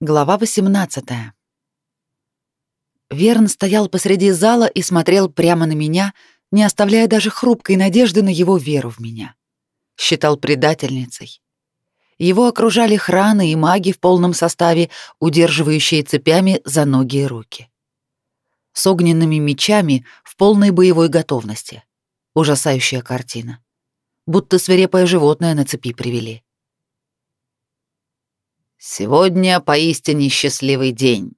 Глава 18. Верн стоял посреди зала и смотрел прямо на меня, не оставляя даже хрупкой надежды на его веру в меня. Считал предательницей. Его окружали храны и маги в полном составе, удерживающие цепями за ноги и руки. С огненными мечами в полной боевой готовности. Ужасающая картина. Будто свирепое животное на цепи привели. Сегодня поистине счастливый день.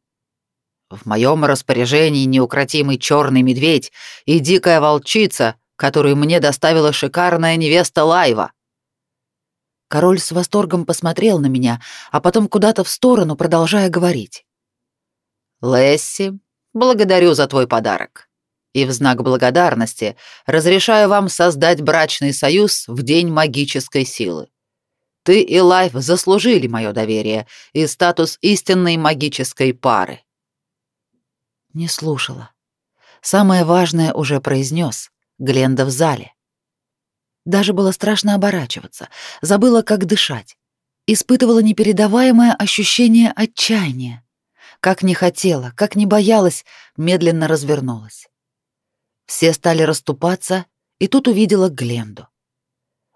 В моем распоряжении неукротимый черный медведь и дикая волчица, которую мне доставила шикарная невеста Лайва. Король с восторгом посмотрел на меня, а потом куда-то в сторону, продолжая говорить. «Лесси, благодарю за твой подарок. И в знак благодарности разрешаю вам создать брачный союз в День магической силы. Ты и Лайф заслужили мое доверие и статус истинной магической пары. Не слушала. Самое важное уже произнес. Гленда в зале. Даже было страшно оборачиваться. Забыла, как дышать. Испытывала непередаваемое ощущение отчаяния. Как не хотела, как не боялась, медленно развернулась. Все стали расступаться, и тут увидела Гленду.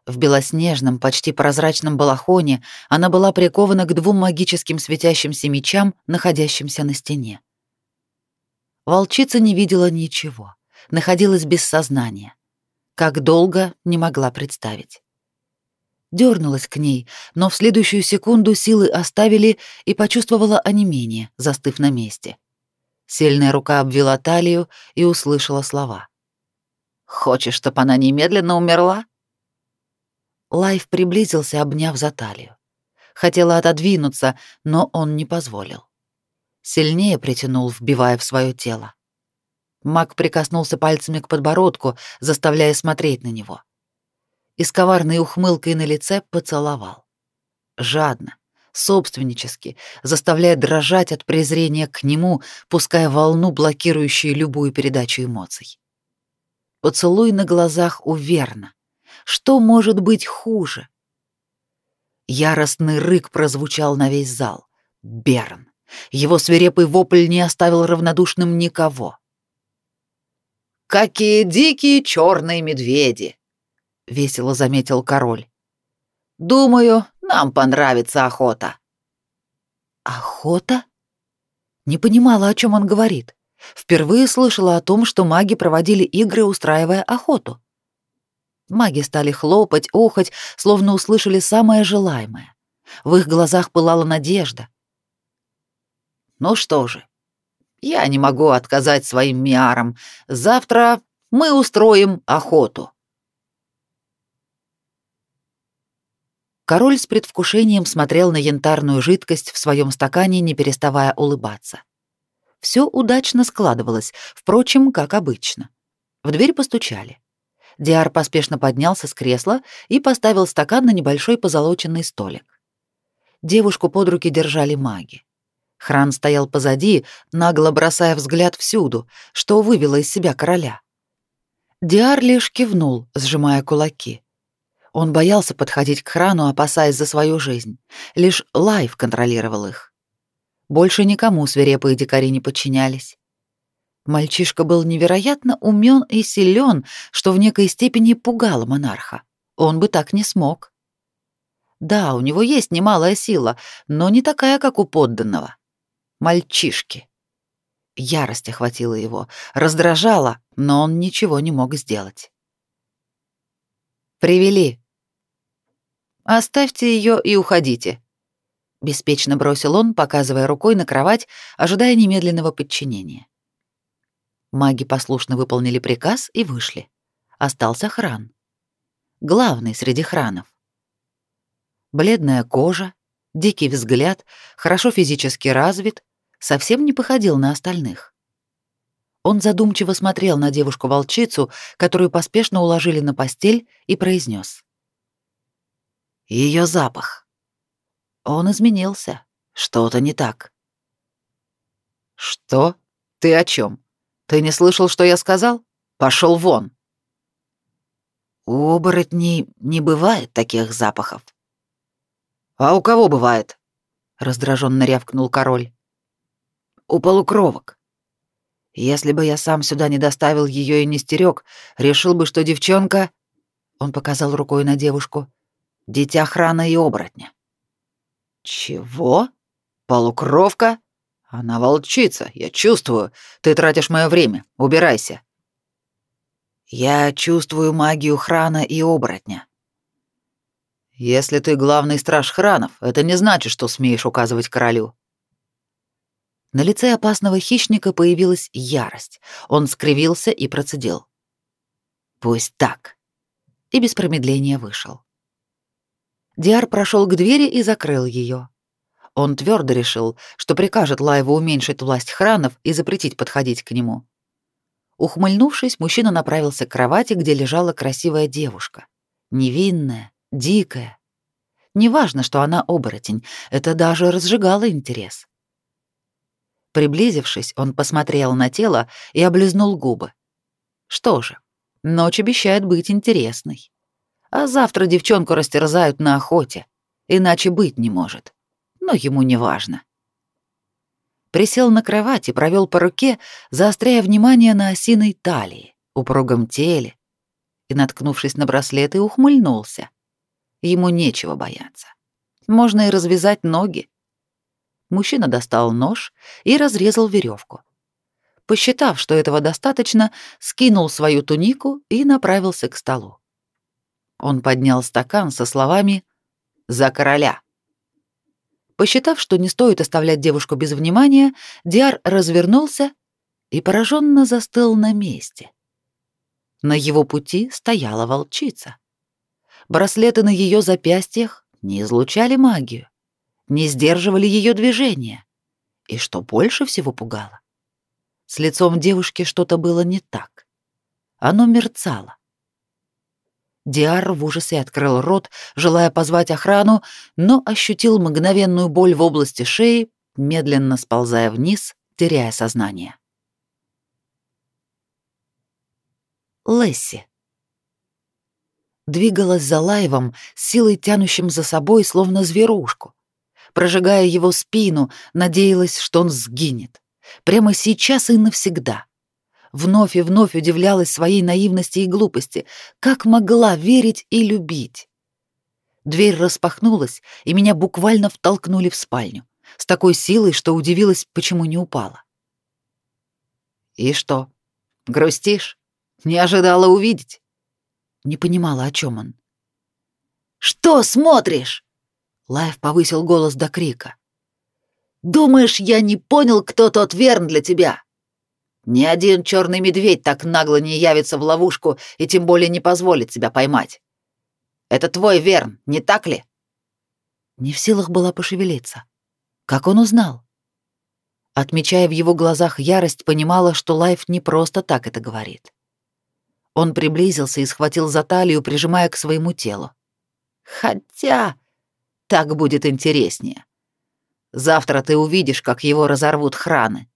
В белоснежном, почти прозрачном балахоне она была прикована к двум магическим светящимся мечам, находящимся на стене. Волчица не видела ничего, находилась без сознания. Как долго, не могла представить. Дёрнулась к ней, но в следующую секунду силы оставили и почувствовала онемение, застыв на месте. Сильная рука обвела талию и услышала слова. «Хочешь, чтобы она немедленно умерла?» Лайф приблизился, обняв за талию. Хотела отодвинуться, но он не позволил. Сильнее притянул, вбивая в свое тело. Маг прикоснулся пальцами к подбородку, заставляя смотреть на него. И с коварной ухмылкой на лице поцеловал. Жадно, собственнически, заставляя дрожать от презрения к нему, пуская волну, блокирующую любую передачу эмоций. Поцелуй на глазах у Верна, что может быть хуже? Яростный рык прозвучал на весь зал. Берн. Его свирепый вопль не оставил равнодушным никого. «Какие дикие черные медведи!» — весело заметил король. «Думаю, нам понравится охота». «Охота?» Не понимала, о чем он говорит. Впервые слышала о том, что маги проводили игры, устраивая охоту. Маги стали хлопать, охать, словно услышали самое желаемое. В их глазах пылала надежда. «Ну что же, я не могу отказать своим миарам. Завтра мы устроим охоту». Король с предвкушением смотрел на янтарную жидкость в своем стакане, не переставая улыбаться. Все удачно складывалось, впрочем, как обычно. В дверь постучали. Диар поспешно поднялся с кресла и поставил стакан на небольшой позолоченный столик. Девушку под руки держали маги. Хран стоял позади, нагло бросая взгляд всюду, что вывело из себя короля. Диар лишь кивнул, сжимая кулаки. Он боялся подходить к храну, опасаясь за свою жизнь. Лишь Лайв контролировал их. Больше никому свирепые дикари не подчинялись. Мальчишка был невероятно умен и силен, что в некой степени пугало монарха. Он бы так не смог. Да, у него есть немалая сила, но не такая, как у подданного. Мальчишки. Ярость охватила его, раздражала, но он ничего не мог сделать. «Привели». «Оставьте ее и уходите», — беспечно бросил он, показывая рукой на кровать, ожидая немедленного подчинения. Маги послушно выполнили приказ и вышли. Остался хран. Главный среди хранов. Бледная кожа, дикий взгляд, хорошо физически развит, совсем не походил на остальных. Он задумчиво смотрел на девушку-волчицу, которую поспешно уложили на постель, и произнес: Ее запах. Он изменился. Что-то не так. Что? Ты о чем? Ты не слышал, что я сказал? Пошел вон. У оборотней не бывает таких запахов. А у кого бывает? раздраженно рявкнул король. У полукровок. Если бы я сам сюда не доставил ее и не стерег, решил бы, что девчонка, он показал рукой на девушку, дитя храна и оборотня. Чего? Полукровка? Она волчица, я чувствую. Ты тратишь мое время. Убирайся. Я чувствую магию храна и оборотня. Если ты главный страж хранов, это не значит, что смеешь указывать королю. На лице опасного хищника появилась ярость. Он скривился и процедил. «Пусть так». И без промедления вышел. Диар прошел к двери и закрыл ее. Он твердо решил, что прикажет Лайву уменьшить власть хранов и запретить подходить к нему. Ухмыльнувшись, мужчина направился к кровати, где лежала красивая девушка. Невинная, дикая. Неважно, что она оборотень, это даже разжигало интерес. Приблизившись, он посмотрел на тело и облизнул губы. Что же, ночь обещает быть интересной. А завтра девчонку растерзают на охоте, иначе быть не может. Но ему не важно. Присел на кровать и провел по руке, заостряя внимание на осиной талии, упругом теле, и, наткнувшись на браслеты, ухмыльнулся. Ему нечего бояться. Можно и развязать ноги, Мужчина достал нож и разрезал веревку. Посчитав, что этого достаточно, скинул свою тунику и направился к столу. Он поднял стакан со словами «За короля». Посчитав, что не стоит оставлять девушку без внимания, Диар развернулся и пораженно застыл на месте. На его пути стояла волчица. Браслеты на ее запястьях не излучали магию не сдерживали ее движения. И что больше всего пугало, с лицом девушки что-то было не так. Оно мерцало. Диар в ужасе открыл рот, желая позвать охрану, но ощутил мгновенную боль в области шеи, медленно сползая вниз, теряя сознание. Лесси двигалась за Лаевом, силой тянущим за собой, словно зверушку прожигая его спину, надеялась, что он сгинет. Прямо сейчас и навсегда. Вновь и вновь удивлялась своей наивности и глупости. Как могла верить и любить? Дверь распахнулась, и меня буквально втолкнули в спальню. С такой силой, что удивилась, почему не упала. «И что, грустишь? Не ожидала увидеть?» Не понимала, о чем он. «Что смотришь?» Лайв повысил голос до крика. «Думаешь, я не понял, кто тот Верн для тебя? Ни один черный медведь так нагло не явится в ловушку и тем более не позволит себя поймать. Это твой Верн, не так ли?» Не в силах была пошевелиться. Как он узнал? Отмечая в его глазах ярость, понимала, что Лайф не просто так это говорит. Он приблизился и схватил за талию, прижимая к своему телу. «Хотя...» Так будет интереснее. Завтра ты увидишь, как его разорвут храны.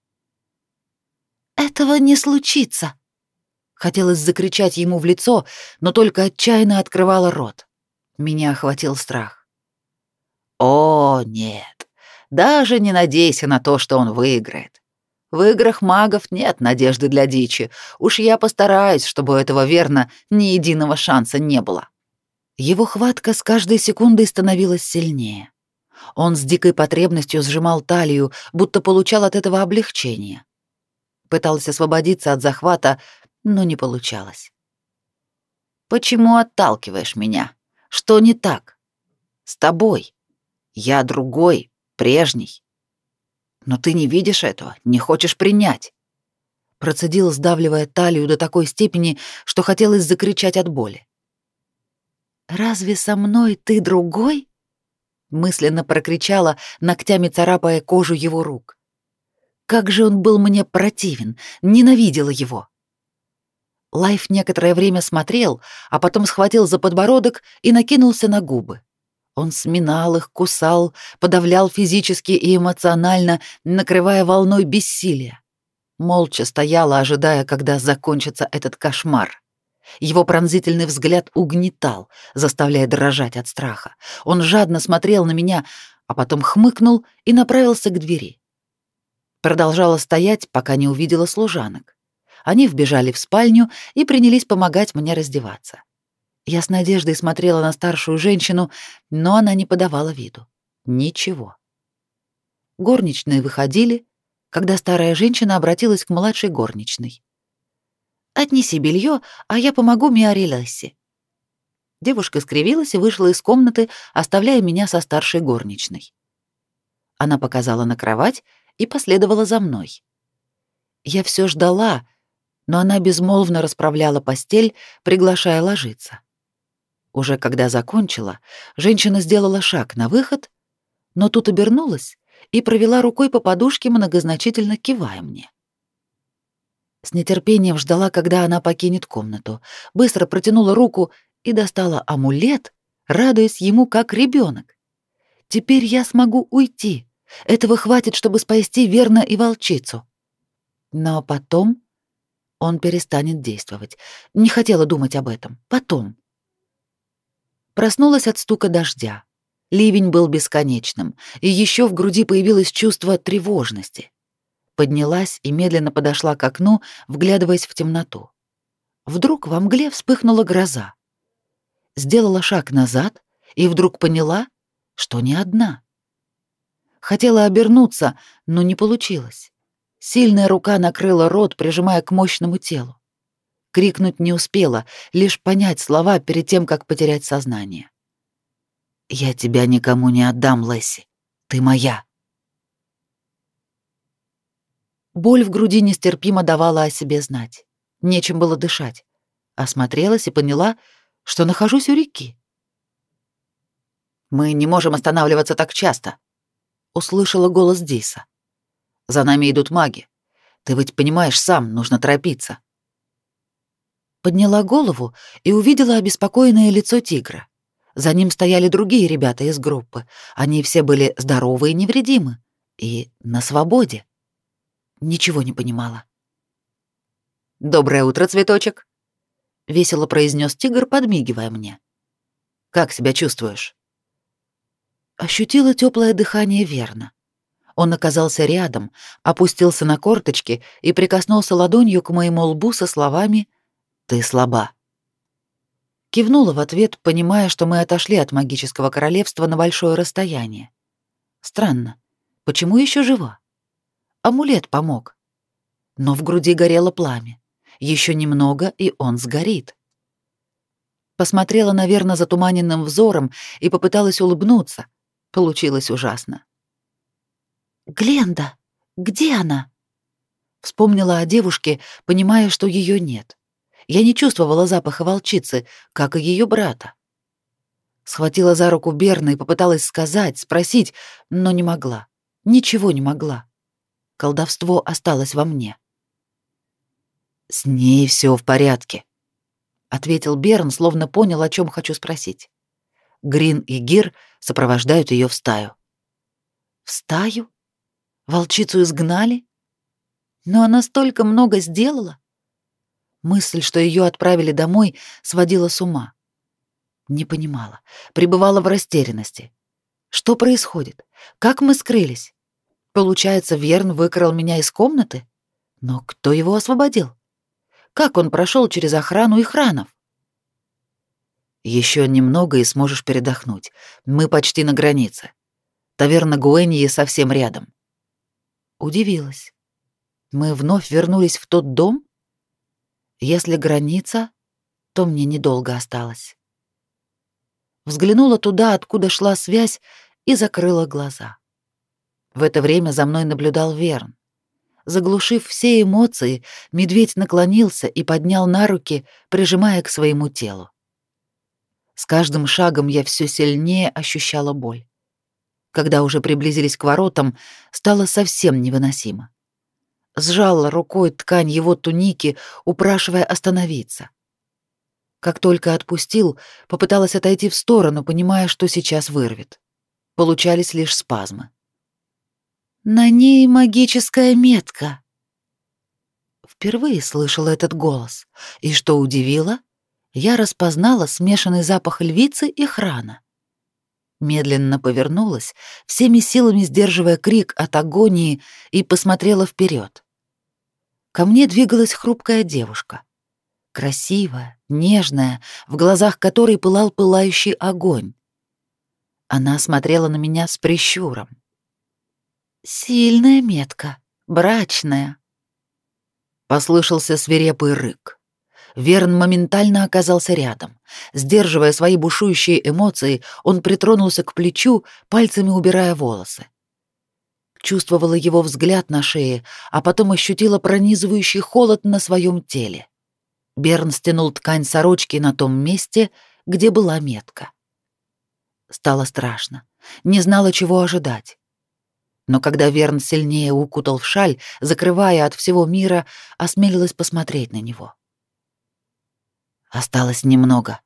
Этого не случится. Хотелось закричать ему в лицо, но только отчаянно открывала рот. Меня охватил страх. О, нет. Даже не надейся на то, что он выиграет. В играх магов нет надежды для дичи. Уж я постараюсь, чтобы у этого верно ни единого шанса не было. Его хватка с каждой секундой становилась сильнее. Он с дикой потребностью сжимал талию, будто получал от этого облегчение. Пытался освободиться от захвата, но не получалось. «Почему отталкиваешь меня? Что не так? С тобой. Я другой, прежний. Но ты не видишь этого, не хочешь принять». Процедил, сдавливая талию до такой степени, что хотелось закричать от боли. «Разве со мной ты другой?» Мысленно прокричала, ногтями царапая кожу его рук. Как же он был мне противен, ненавидела его. Лайф некоторое время смотрел, а потом схватил за подбородок и накинулся на губы. Он сминал их, кусал, подавлял физически и эмоционально, накрывая волной бессилия. Молча стояла, ожидая, когда закончится этот кошмар. Его пронзительный взгляд угнетал, заставляя дрожать от страха. Он жадно смотрел на меня, а потом хмыкнул и направился к двери. Продолжала стоять, пока не увидела служанок. Они вбежали в спальню и принялись помогать мне раздеваться. Я с надеждой смотрела на старшую женщину, но она не подавала виду. Ничего. Горничные выходили, когда старая женщина обратилась к младшей горничной. «Отнеси белье, а я помогу Миаре Лесси». Девушка скривилась и вышла из комнаты, оставляя меня со старшей горничной. Она показала на кровать и последовала за мной. Я все ждала, но она безмолвно расправляла постель, приглашая ложиться. Уже когда закончила, женщина сделала шаг на выход, но тут обернулась и провела рукой по подушке, многозначительно кивая мне. С нетерпением ждала, когда она покинет комнату, быстро протянула руку и достала амулет, радуясь ему как ребенок. Теперь я смогу уйти. Этого хватит, чтобы спасти верно и волчицу. Но потом он перестанет действовать. Не хотела думать об этом. Потом. Проснулась от стука дождя. Ливень был бесконечным, и еще в груди появилось чувство тревожности. Поднялась и медленно подошла к окну, вглядываясь в темноту. Вдруг во мгле вспыхнула гроза. Сделала шаг назад и вдруг поняла, что не одна. Хотела обернуться, но не получилось. Сильная рука накрыла рот, прижимая к мощному телу. Крикнуть не успела, лишь понять слова перед тем, как потерять сознание. «Я тебя никому не отдам, Лесси. Ты моя». Боль в груди нестерпимо давала о себе знать. Нечем было дышать. Осмотрелась и поняла, что нахожусь у реки. «Мы не можем останавливаться так часто», — услышала голос Диса. За нами идут маги. Ты ведь понимаешь сам, нужно торопиться. Подняла голову и увидела обеспокоенное лицо тигра. За ним стояли другие ребята из группы. Они все были здоровы и невредимы. И на свободе. Ничего не понимала. «Доброе утро, цветочек!» — весело произнес тигр, подмигивая мне. «Как себя чувствуешь?» Ощутила теплое дыхание верно. Он оказался рядом, опустился на корточки и прикоснулся ладонью к моему лбу со словами «Ты слаба». Кивнула в ответ, понимая, что мы отошли от магического королевства на большое расстояние. Странно, почему еще жива? Амулет помог. Но в груди горело пламя. Еще немного, и он сгорит. Посмотрела, наверное, затуманенным взором и попыталась улыбнуться. Получилось ужасно. Гленда, где она? Вспомнила о девушке, понимая, что ее нет. Я не чувствовала запаха волчицы, как и ее брата. Схватила за руку Берна и попыталась сказать, спросить, но не могла. Ничего не могла. Колдовство осталось во мне. «С ней все в порядке», — ответил Берн, словно понял, о чем хочу спросить. Грин и Гир сопровождают ее в стаю. «В стаю?» Волчицу изгнали? Но она столько много сделала. Мысль, что ее отправили домой, сводила с ума. Не понимала, пребывала в растерянности. Что происходит? Как мы скрылись? Получается, Верн выкрал меня из комнаты? Но кто его освободил? Как он прошел через охрану и хранов? Еще немного и сможешь передохнуть. Мы почти на границе. Таверна Гуэньи совсем рядом. Удивилась. Мы вновь вернулись в тот дом? Если граница, то мне недолго осталось. Взглянула туда, откуда шла связь, и закрыла глаза. В это время за мной наблюдал Верн. Заглушив все эмоции, медведь наклонился и поднял на руки, прижимая к своему телу. С каждым шагом я все сильнее ощущала боль когда уже приблизились к воротам, стало совсем невыносимо. Сжала рукой ткань его туники, упрашивая остановиться. Как только отпустил, попыталась отойти в сторону, понимая, что сейчас вырвет. Получались лишь спазмы. «На ней магическая метка», Впервые слышала этот голос, и что удивило, я распознала смешанный запах львицы и храна. Медленно повернулась, всеми силами сдерживая крик от агонии, и посмотрела вперед. Ко мне двигалась хрупкая девушка. Красивая, нежная, в глазах которой пылал пылающий огонь. Она смотрела на меня с прищуром. «Сильная метка, брачная», — послышался свирепый рык. Верн моментально оказался рядом. Сдерживая свои бушующие эмоции, он притронулся к плечу, пальцами убирая волосы. Чувствовала его взгляд на шее, а потом ощутила пронизывающий холод на своем теле. Берн стянул ткань сорочки на том месте, где была метка. Стало страшно. Не знала, чего ожидать. Но когда Верн сильнее укутал в шаль, закрывая от всего мира, осмелилась посмотреть на него. Осталось немного.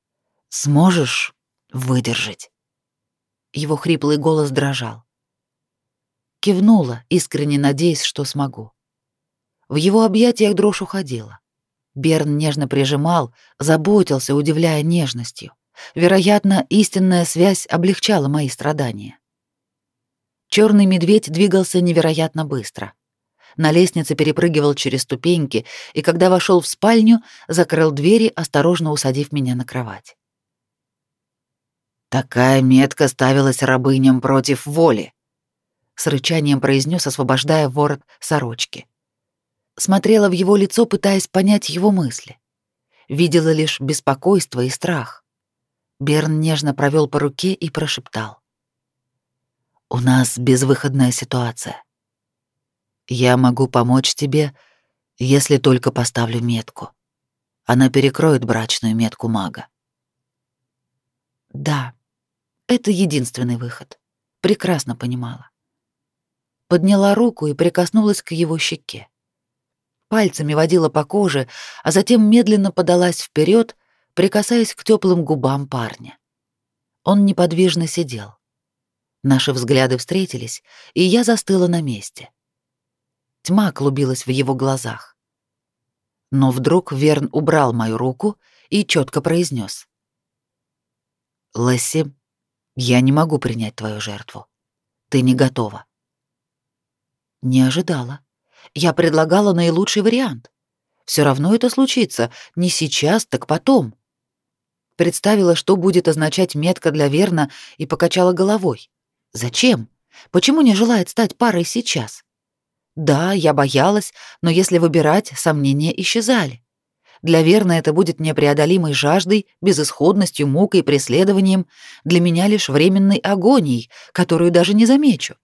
Сможешь выдержать? Его хриплый голос дрожал. Кивнула, искренне надеясь, что смогу. В его объятиях дрожь уходила. Берн нежно прижимал, заботился, удивляя нежностью. Вероятно, истинная связь облегчала мои страдания. Черный медведь двигался невероятно быстро на лестнице перепрыгивал через ступеньки и, когда вошел в спальню, закрыл двери, осторожно усадив меня на кровать. «Такая метка ставилась рабыням против воли», — с рычанием произнес, освобождая ворот сорочки. Смотрела в его лицо, пытаясь понять его мысли. Видела лишь беспокойство и страх. Берн нежно провел по руке и прошептал. «У нас безвыходная ситуация. Я могу помочь тебе, если только поставлю метку. Она перекроет брачную метку мага. Да, это единственный выход. Прекрасно понимала. Подняла руку и прикоснулась к его щеке. Пальцами водила по коже, а затем медленно подалась вперед, прикасаясь к теплым губам парня. Он неподвижно сидел. Наши взгляды встретились, и я застыла на месте. Тьма клубилась в его глазах. Но вдруг Верн убрал мою руку и четко произнес: «Лесси, я не могу принять твою жертву. Ты не готова». Не ожидала. Я предлагала наилучший вариант. Все равно это случится, не сейчас, так потом. Представила, что будет означать метка для Верна, и покачала головой. Зачем? Почему не желает стать парой сейчас? Да, я боялась, но если выбирать, сомнения исчезали. Для Верны это будет непреодолимой жаждой, безысходностью, мукой, преследованием, для меня лишь временной агонией, которую даже не замечу.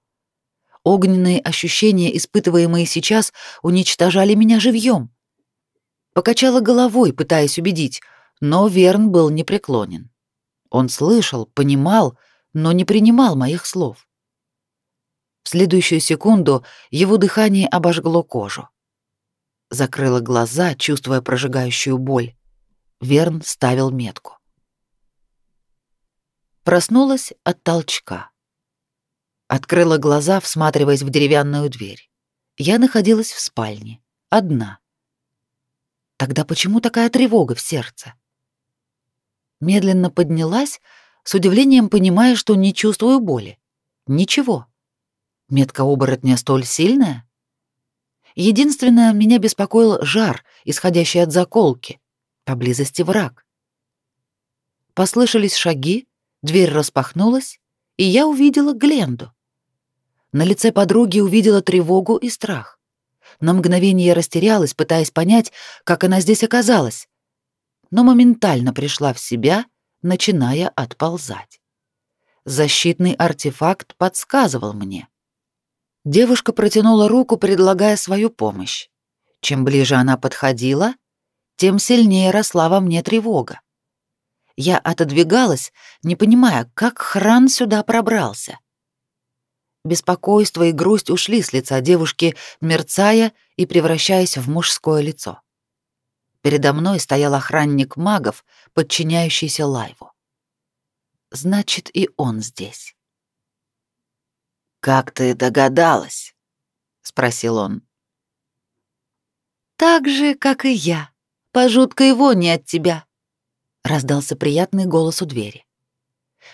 Огненные ощущения, испытываемые сейчас, уничтожали меня живьем. Покачала головой, пытаясь убедить, но Верн был непреклонен. Он слышал, понимал, но не принимал моих слов. В следующую секунду его дыхание обожгло кожу. Закрыла глаза, чувствуя прожигающую боль. Верн ставил метку. Проснулась от толчка. Открыла глаза, всматриваясь в деревянную дверь. Я находилась в спальне, одна. Тогда почему такая тревога в сердце? Медленно поднялась, с удивлением понимая, что не чувствую боли. Ничего. Метка оборотня столь сильная? Единственное, меня беспокоил жар, исходящий от заколки. Поблизости враг. Послышались шаги, дверь распахнулась, и я увидела Гленду. На лице подруги увидела тревогу и страх. На мгновение растерялась, пытаясь понять, как она здесь оказалась, но моментально пришла в себя, начиная отползать. Защитный артефакт подсказывал мне. Девушка протянула руку, предлагая свою помощь. Чем ближе она подходила, тем сильнее росла во мне тревога. Я отодвигалась, не понимая, как Хран сюда пробрался. Беспокойство и грусть ушли с лица девушки, мерцая и превращаясь в мужское лицо. Передо мной стоял охранник магов, подчиняющийся Лайву. Значит, и он здесь. «Как ты догадалась?» — спросил он. «Так же, как и я. По жуткой воне от тебя», — раздался приятный голос у двери.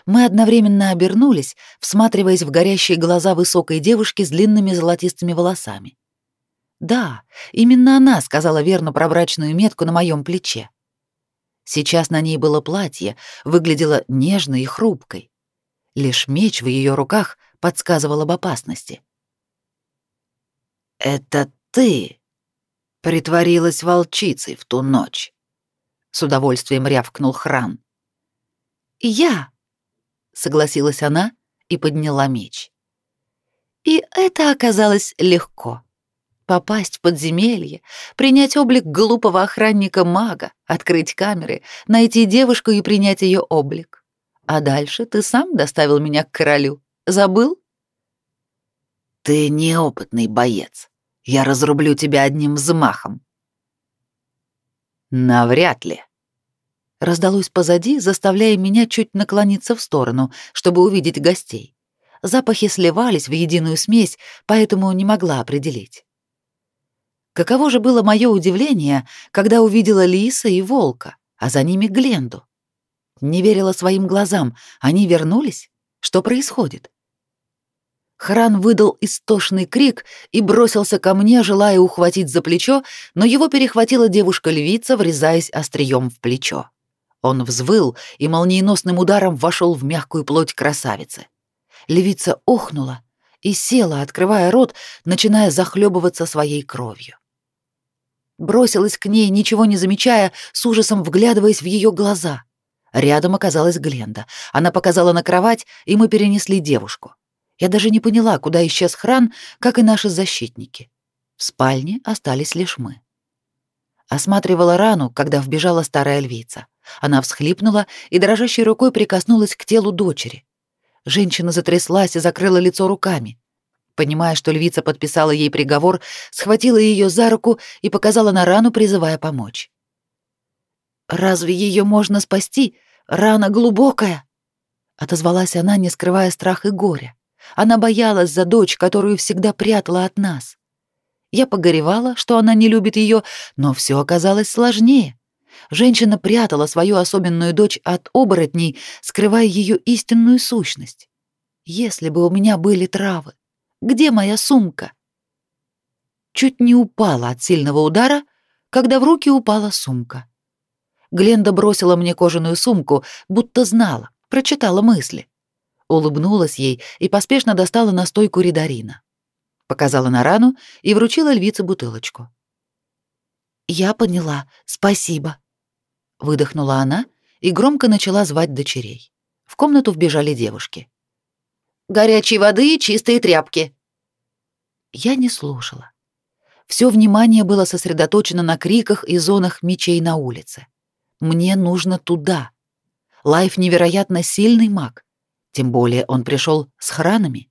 Мы одновременно обернулись, всматриваясь в горящие глаза высокой девушки с длинными золотистыми волосами. Да, именно она сказала верно про брачную метку на моем плече. Сейчас на ней было платье, выглядело нежной и хрупкой. Лишь меч в ее руках подсказывал об опасности. «Это ты притворилась волчицей в ту ночь», — с удовольствием рявкнул Хран. «Я», — согласилась она и подняла меч. И это оказалось легко. Попасть в подземелье, принять облик глупого охранника-мага, открыть камеры, найти девушку и принять ее облик. А дальше ты сам доставил меня к королю. Забыл? Ты неопытный боец. Я разрублю тебя одним взмахом. Навряд ли. Раздалось позади, заставляя меня чуть наклониться в сторону, чтобы увидеть гостей. Запахи сливались в единую смесь, поэтому не могла определить. Каково же было мое удивление, когда увидела лиса и волка, а за ними Гленду. Не верила своим глазам. Они вернулись? Что происходит? Хран выдал истошный крик и бросился ко мне, желая ухватить за плечо, но его перехватила девушка-львица, врезаясь острием в плечо. Он взвыл и молниеносным ударом вошел в мягкую плоть красавицы. Львица охнула и села, открывая рот, начиная захлебываться своей кровью бросилась к ней, ничего не замечая, с ужасом вглядываясь в ее глаза. Рядом оказалась Гленда. Она показала на кровать, и мы перенесли девушку. Я даже не поняла, куда исчез хран, как и наши защитники. В спальне остались лишь мы. Осматривала рану, когда вбежала старая львица. Она всхлипнула и дрожащей рукой прикоснулась к телу дочери. Женщина затряслась и закрыла лицо руками. Понимая, что львица подписала ей приговор, схватила ее за руку и показала на рану, призывая помочь. «Разве ее можно спасти? Рана глубокая!» Отозвалась она, не скрывая страх и горя. Она боялась за дочь, которую всегда прятала от нас. Я погоревала, что она не любит ее, но все оказалось сложнее. Женщина прятала свою особенную дочь от оборотней, скрывая ее истинную сущность. Если бы у меня были травы, где моя сумка? Чуть не упала от сильного удара, когда в руки упала сумка. Гленда бросила мне кожаную сумку, будто знала, прочитала мысли. Улыбнулась ей и поспешно достала настойку ридарина. Показала на рану и вручила львице бутылочку. «Я поняла, спасибо», — выдохнула она и громко начала звать дочерей. В комнату вбежали девушки горячей воды и чистые тряпки. Я не слушала. Все внимание было сосредоточено на криках и звоне мечей на улице. Мне нужно туда. Лайф невероятно сильный маг. Тем более он пришел с хранами.